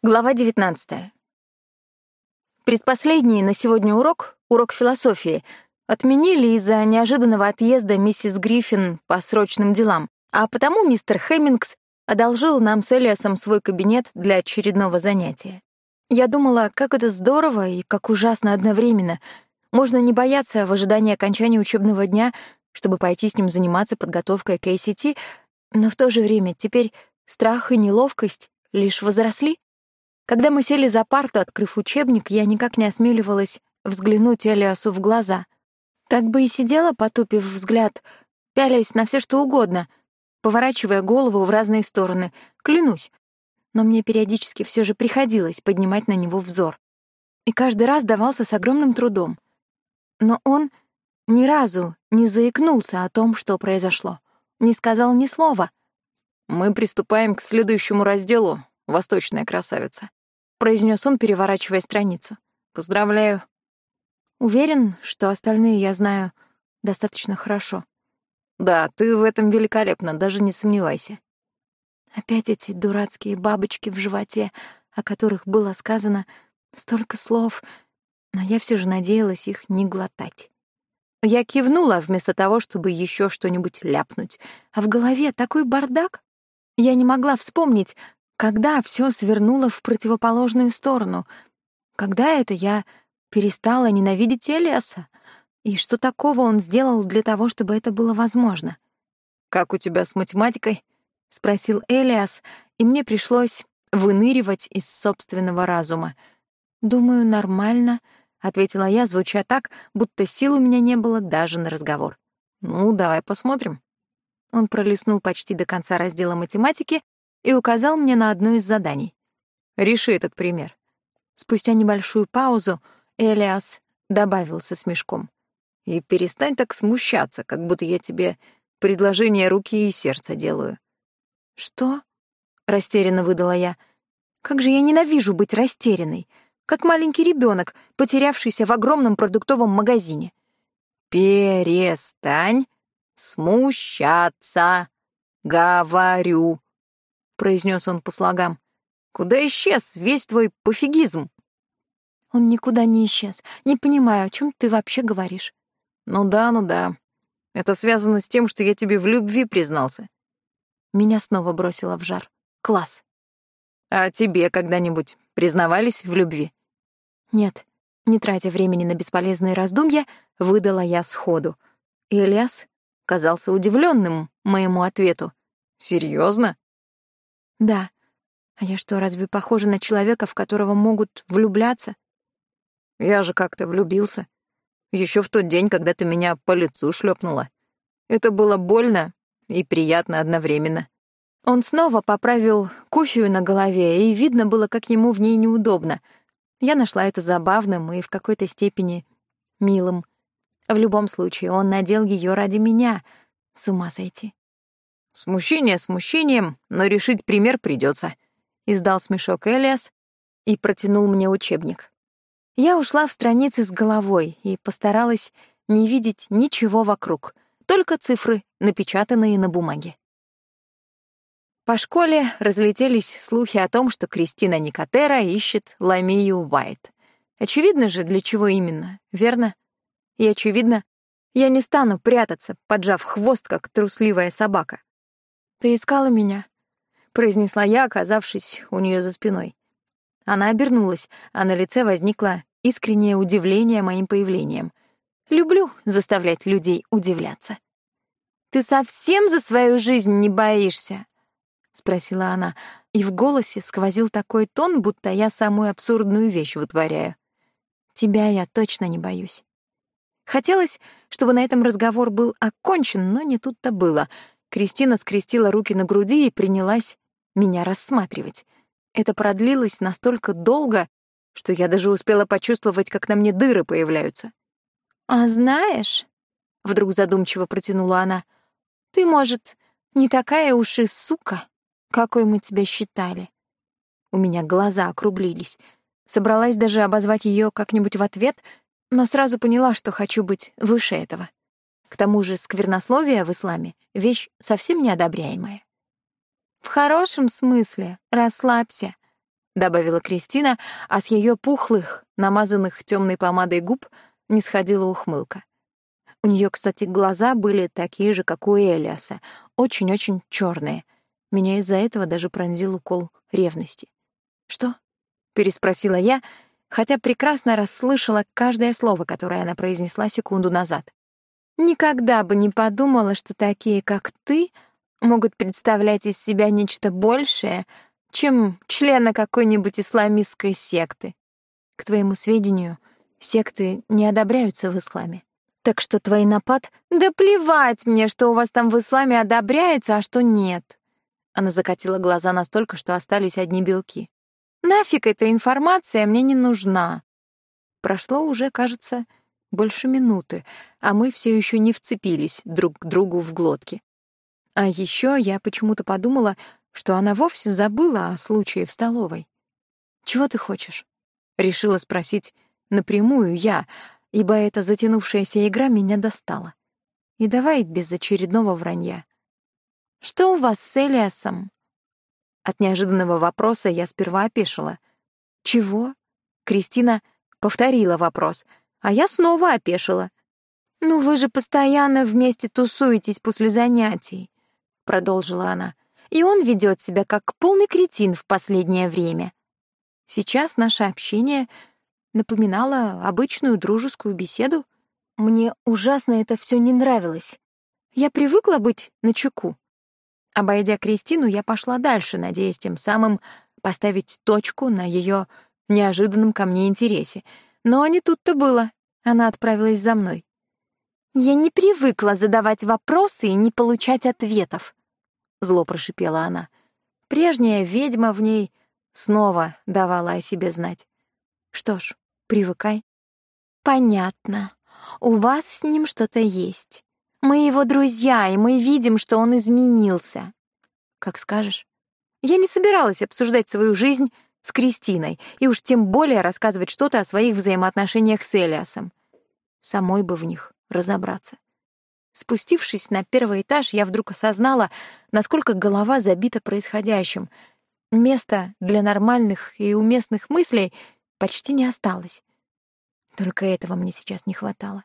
Глава 19. Предпоследний на сегодня урок, урок философии, отменили из-за неожиданного отъезда миссис Гриффин по срочным делам, а потому мистер Хэммингс одолжил нам с Элиасом свой кабинет для очередного занятия. Я думала, как это здорово и как ужасно одновременно. Можно не бояться в ожидании окончания учебного дня, чтобы пойти с ним заниматься подготовкой к ACT, но в то же время теперь страх и неловкость лишь возросли. Когда мы сели за парту, открыв учебник, я никак не осмеливалась взглянуть Элиасу в глаза. Так бы и сидела, потупив взгляд, пялясь на все что угодно, поворачивая голову в разные стороны, клянусь. Но мне периодически все же приходилось поднимать на него взор. И каждый раз давался с огромным трудом. Но он ни разу не заикнулся о том, что произошло. Не сказал ни слова. «Мы приступаем к следующему разделу, восточная красавица», — произнес он, переворачивая страницу. «Поздравляю». Уверен, что остальные я знаю достаточно хорошо. Да, ты в этом великолепна, даже не сомневайся. Опять эти дурацкие бабочки в животе, о которых было сказано столько слов, но я все же надеялась их не глотать. Я кивнула вместо того, чтобы еще что-нибудь ляпнуть, а в голове такой бардак. Я не могла вспомнить, когда все свернуло в противоположную сторону? Когда это я перестала ненавидеть Элиаса? И что такого он сделал для того, чтобы это было возможно? «Как у тебя с математикой?» — спросил Элиас, и мне пришлось выныривать из собственного разума. «Думаю, нормально», — ответила я, звуча так, будто сил у меня не было даже на разговор. «Ну, давай посмотрим». Он пролистнул почти до конца раздела математики и указал мне на одно из заданий. Реши этот пример. Спустя небольшую паузу Элиас добавил со смешком. И перестань так смущаться, как будто я тебе предложение руки и сердца делаю. Что? Растерянно выдала я. Как же я ненавижу быть растерянной, как маленький ребенок, потерявшийся в огромном продуктовом магазине. Перестань смущаться, говорю, произнес он по слогам. Куда исчез весь твой пофигизм? Он никуда не исчез. Не понимаю, о чем ты вообще говоришь. Ну да, ну да. Это связано с тем, что я тебе в любви признался. Меня снова бросило в жар. Класс. А тебе когда-нибудь признавались в любви? Нет. Не тратя времени на бесполезные раздумья, выдала я сходу. Ильяс казался удивленным моему ответу. Серьезно? Да. А я что, разве похожа на человека, в которого могут влюбляться? Я же как-то влюбился. Еще в тот день, когда ты меня по лицу шлепнула. Это было больно и приятно одновременно. Он снова поправил куфию на голове, и видно было, как ему в ней неудобно. Я нашла это забавным и в какой-то степени милым. В любом случае, он надел ее ради меня. С ума сойти. Смущение смущением, но решить пример придется. Издал смешок Элиас и протянул мне учебник. Я ушла в страницы с головой и постаралась не видеть ничего вокруг, только цифры, напечатанные на бумаге. По школе разлетелись слухи о том, что Кристина Никотера ищет Ламию Уайт. Очевидно же, для чего именно, верно? И очевидно, я не стану прятаться, поджав хвост, как трусливая собака. «Ты искала меня?» — произнесла я, оказавшись у нее за спиной. Она обернулась, а на лице возникло искреннее удивление моим появлением. Люблю заставлять людей удивляться. «Ты совсем за свою жизнь не боишься?» — спросила она, и в голосе сквозил такой тон, будто я самую абсурдную вещь вытворяю. «Тебя я точно не боюсь». Хотелось, чтобы на этом разговор был окончен, но не тут-то было — Кристина скрестила руки на груди и принялась меня рассматривать. Это продлилось настолько долго, что я даже успела почувствовать, как на мне дыры появляются. «А знаешь», — вдруг задумчиво протянула она, «ты, может, не такая уж и сука, какой мы тебя считали». У меня глаза округлились. Собралась даже обозвать ее как-нибудь в ответ, но сразу поняла, что хочу быть выше этого. К тому же сквернословие в исламе — вещь совсем неодобряемая. «В хорошем смысле, расслабься», — добавила Кристина, а с ее пухлых, намазанных темной помадой губ не сходила ухмылка. У нее, кстати, глаза были такие же, как у Элиаса, очень-очень черные. Меня из-за этого даже пронзил укол ревности. «Что?» — переспросила я, хотя прекрасно расслышала каждое слово, которое она произнесла секунду назад. «Никогда бы не подумала, что такие, как ты, могут представлять из себя нечто большее, чем члена какой-нибудь исламистской секты. К твоему сведению, секты не одобряются в исламе. Так что твой напад... Да плевать мне, что у вас там в исламе одобряется, а что нет. Она закатила глаза настолько, что остались одни белки. Нафиг эта информация мне не нужна. Прошло уже, кажется, больше минуты, а мы все еще не вцепились друг к другу в глотки. А еще я почему-то подумала, что она вовсе забыла о случае в столовой. «Чего ты хочешь?» — решила спросить напрямую я, ибо эта затянувшаяся игра меня достала. И давай без очередного вранья. «Что у вас с Элиасом?» От неожиданного вопроса я сперва опешила. «Чего?» Кристина повторила вопрос, а я снова опешила. «Ну вы же постоянно вместе тусуетесь после занятий продолжила она. И он ведет себя как полный кретин в последнее время. Сейчас наше общение напоминало обычную дружескую беседу. Мне ужасно это все не нравилось. Я привыкла быть на чеку. Обойдя Кристину, я пошла дальше, надеясь тем самым поставить точку на ее неожиданном ко мне интересе. Но не тут-то было. Она отправилась за мной. Я не привыкла задавать вопросы и не получать ответов. — зло прошипела она. Прежняя ведьма в ней снова давала о себе знать. Что ж, привыкай. Понятно. У вас с ним что-то есть. Мы его друзья, и мы видим, что он изменился. Как скажешь. Я не собиралась обсуждать свою жизнь с Кристиной, и уж тем более рассказывать что-то о своих взаимоотношениях с Элиасом. Самой бы в них разобраться. Спустившись на первый этаж, я вдруг осознала, насколько голова забита происходящим. Места для нормальных и уместных мыслей почти не осталось. Только этого мне сейчас не хватало.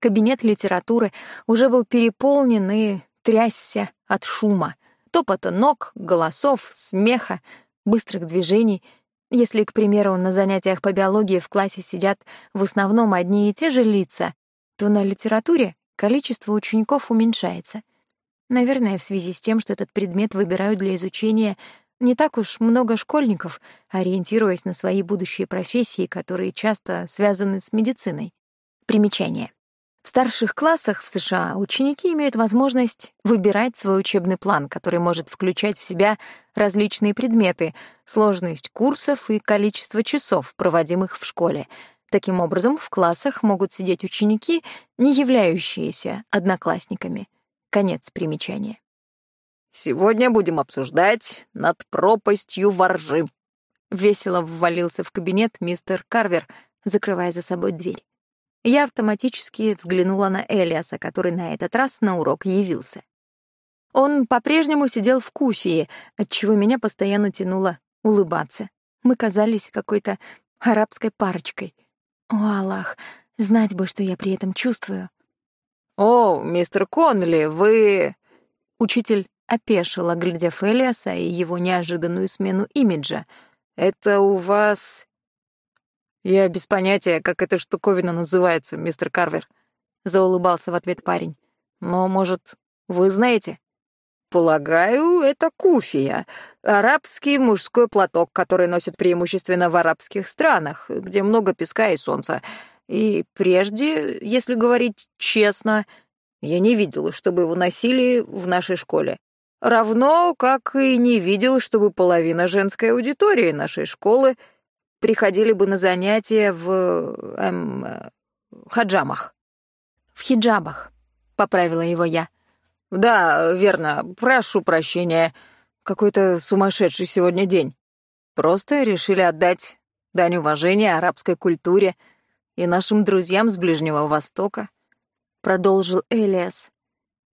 Кабинет литературы уже был переполнен и трясся от шума, топота ног, голосов, смеха, быстрых движений. Если, к примеру, на занятиях по биологии в классе сидят в основном одни и те же лица, то на литературе количество учеников уменьшается. Наверное, в связи с тем, что этот предмет выбирают для изучения не так уж много школьников, ориентируясь на свои будущие профессии, которые часто связаны с медициной. Примечание. В старших классах в США ученики имеют возможность выбирать свой учебный план, который может включать в себя различные предметы, сложность курсов и количество часов, проводимых в школе — Таким образом, в классах могут сидеть ученики, не являющиеся одноклассниками. Конец примечания. «Сегодня будем обсуждать над пропастью воржи». Весело ввалился в кабинет мистер Карвер, закрывая за собой дверь. Я автоматически взглянула на Элиаса, который на этот раз на урок явился. Он по-прежнему сидел в куфии, отчего меня постоянно тянуло улыбаться. Мы казались какой-то арабской парочкой. О, Аллах, знать бы, что я при этом чувствую. «О, мистер Конли, вы...» Учитель опешил, оглядев Элиаса и его неожиданную смену имиджа. «Это у вас...» «Я без понятия, как эта штуковина называется, мистер Карвер», — заулыбался в ответ парень. «Но, может, вы знаете?» «Полагаю, это куфия, арабский мужской платок, который носят преимущественно в арабских странах, где много песка и солнца. И прежде, если говорить честно, я не видела, чтобы его носили в нашей школе. Равно, как и не видел, чтобы половина женской аудитории нашей школы приходили бы на занятия в... эм... хаджамах. «В хиджабах», — поправила его я. «Да, верно. Прошу прощения. Какой-то сумасшедший сегодня день. Просто решили отдать дань уважения арабской культуре и нашим друзьям с Ближнего Востока», — продолжил Элиас.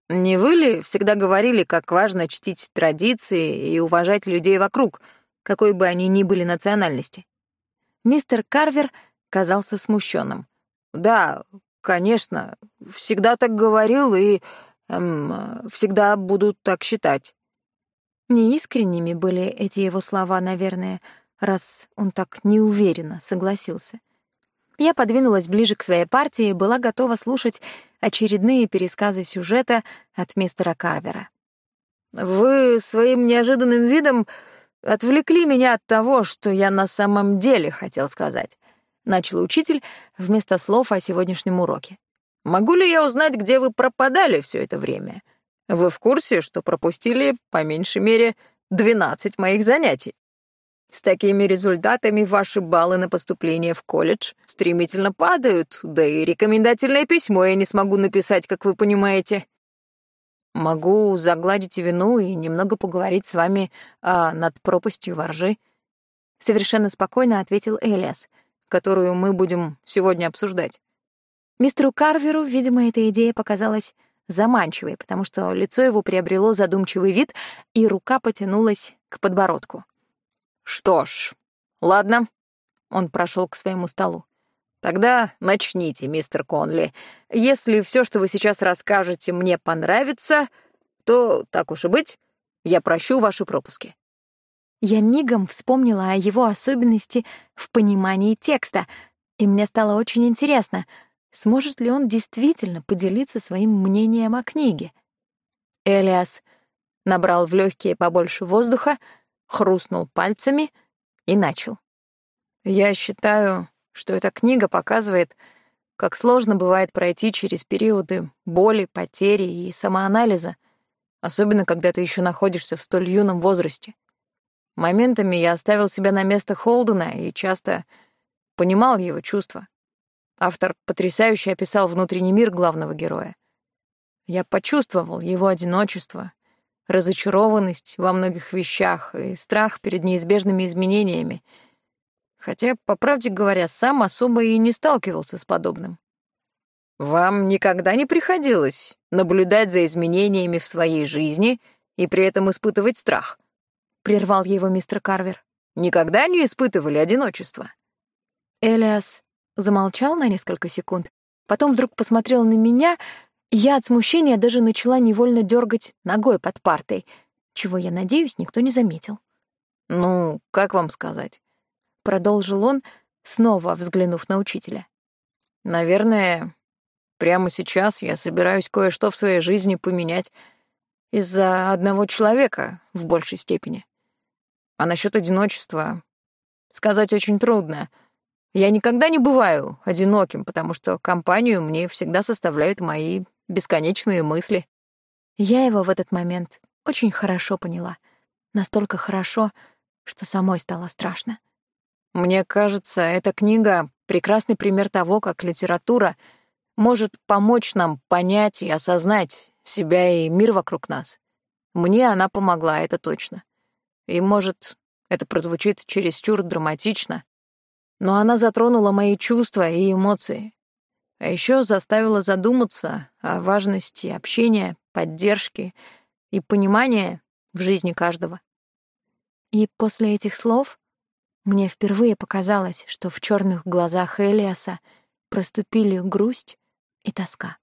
«Не вы ли всегда говорили, как важно чтить традиции и уважать людей вокруг, какой бы они ни были национальности. Мистер Карвер казался смущенным. «Да, конечно, всегда так говорил и эм, всегда буду так считать». Неискренними были эти его слова, наверное, раз он так неуверенно согласился. Я подвинулась ближе к своей партии и была готова слушать очередные пересказы сюжета от мистера Карвера. «Вы своим неожиданным видом отвлекли меня от того, что я на самом деле хотел сказать», — начал учитель вместо слов о сегодняшнем уроке. «Могу ли я узнать, где вы пропадали все это время? Вы в курсе, что пропустили, по меньшей мере, 12 моих занятий?» С такими результатами ваши баллы на поступление в колледж стремительно падают, да и рекомендательное письмо я не смогу написать, как вы понимаете. Могу загладить вину и немного поговорить с вами а, над пропастью воржи. Совершенно спокойно ответил Элиас, которую мы будем сегодня обсуждать. Мистеру Карверу, видимо, эта идея показалась заманчивой, потому что лицо его приобрело задумчивый вид, и рука потянулась к подбородку. «Что ж, ладно». Он прошел к своему столу. «Тогда начните, мистер Конли. Если все, что вы сейчас расскажете, мне понравится, то, так уж и быть, я прощу ваши пропуски». Я мигом вспомнила о его особенности в понимании текста, и мне стало очень интересно, сможет ли он действительно поделиться своим мнением о книге. Элиас набрал в легкие побольше воздуха, хрустнул пальцами и начал. «Я считаю, что эта книга показывает, как сложно бывает пройти через периоды боли, потери и самоанализа, особенно когда ты еще находишься в столь юном возрасте. Моментами я оставил себя на место Холдена и часто понимал его чувства. Автор потрясающе описал внутренний мир главного героя. Я почувствовал его одиночество, разочарованность во многих вещах и страх перед неизбежными изменениями. Хотя, по правде говоря, сам особо и не сталкивался с подобным. Вам никогда не приходилось наблюдать за изменениями в своей жизни и при этом испытывать страх? Прервал его мистер Карвер. Никогда не испытывали одиночество? Элиас замолчал на несколько секунд, потом вдруг посмотрел на меня я от смущения даже начала невольно дергать ногой под партой, чего, я надеюсь, никто не заметил. «Ну, как вам сказать?» — продолжил он, снова взглянув на учителя. «Наверное, прямо сейчас я собираюсь кое-что в своей жизни поменять из-за одного человека в большей степени. А насчет одиночества сказать очень трудно. Я никогда не бываю одиноким, потому что компанию мне всегда составляют мои бесконечные мысли. Я его в этот момент очень хорошо поняла. Настолько хорошо, что самой стало страшно. Мне кажется, эта книга — прекрасный пример того, как литература может помочь нам понять и осознать себя и мир вокруг нас. Мне она помогла, это точно. И, может, это прозвучит чересчур драматично, но она затронула мои чувства и эмоции, а еще заставила задуматься о важности общения, поддержки и понимания в жизни каждого. И после этих слов мне впервые показалось, что в черных глазах Элиаса проступили грусть и тоска.